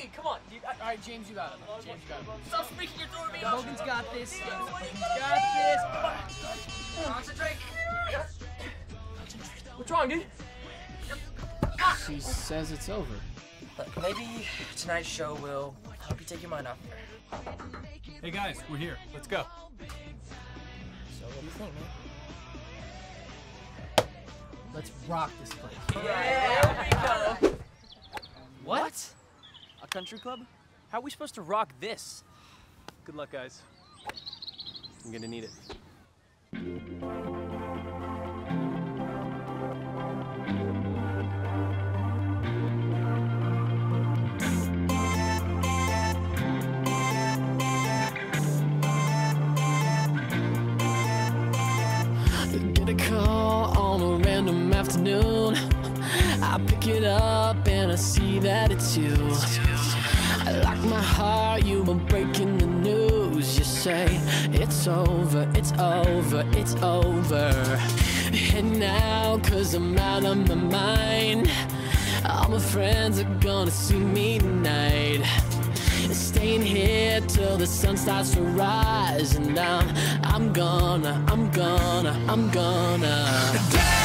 me. Come on. Dude, all right, James, you got it. James, you got it. Stop speaking your through me. Logan's got this. Logan's got this. Concentrate. What's wrong, dude? She says it's over. Look, maybe tonight's show will help you take your mind off her. Hey guys, we're here. Let's go. So what do you think, man? Let's rock this place. Yeah, we go. What? Country club? How are we supposed to rock this? Good luck, guys. I'm gonna need it. Get a call on a random afternoon. I pick it up and I see that it's you. You were breaking the news. You say it's over, it's over, it's over. And now, cause I'm out of my mind, all my friends are gonna see me tonight. Staying here till the sun starts to rise, and I'm, I'm gonna, I'm gonna, I'm gonna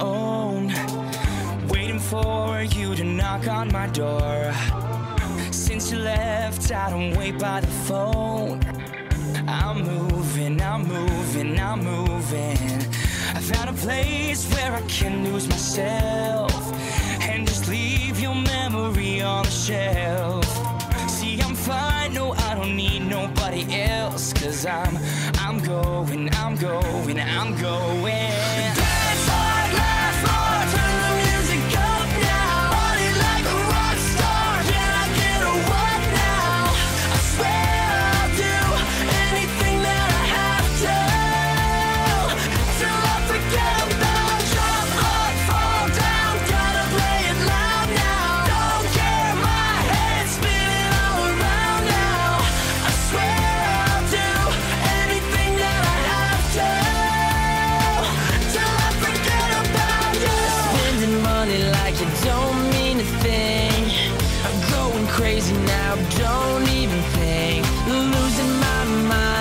own. Waiting for you to knock on my door. Since you left, I don't wait by the phone. I'm moving, I'm moving, I'm moving. I found a place where I can lose myself And just leave your memory on the shelf. See, I'm fine, no, I don't need nobody else Cause I'm, I'm going, I'm going, I'm going crazy now, don't even think. Losing my mind.